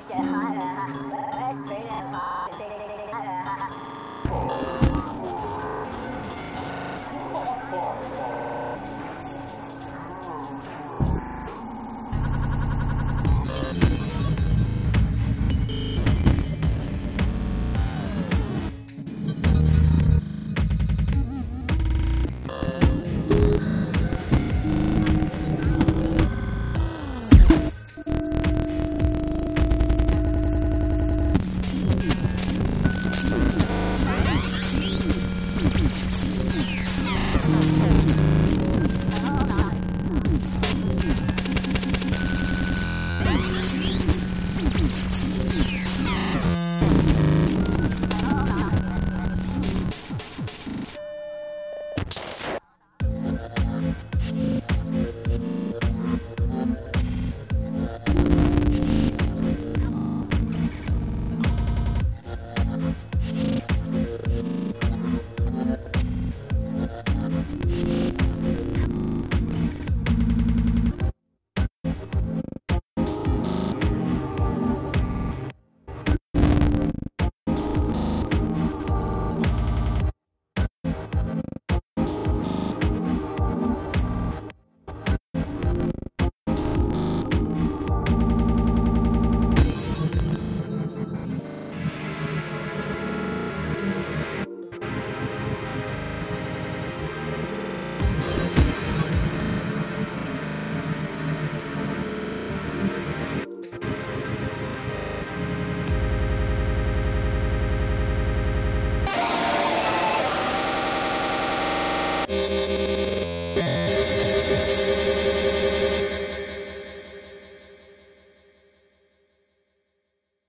先喊人哈，没事。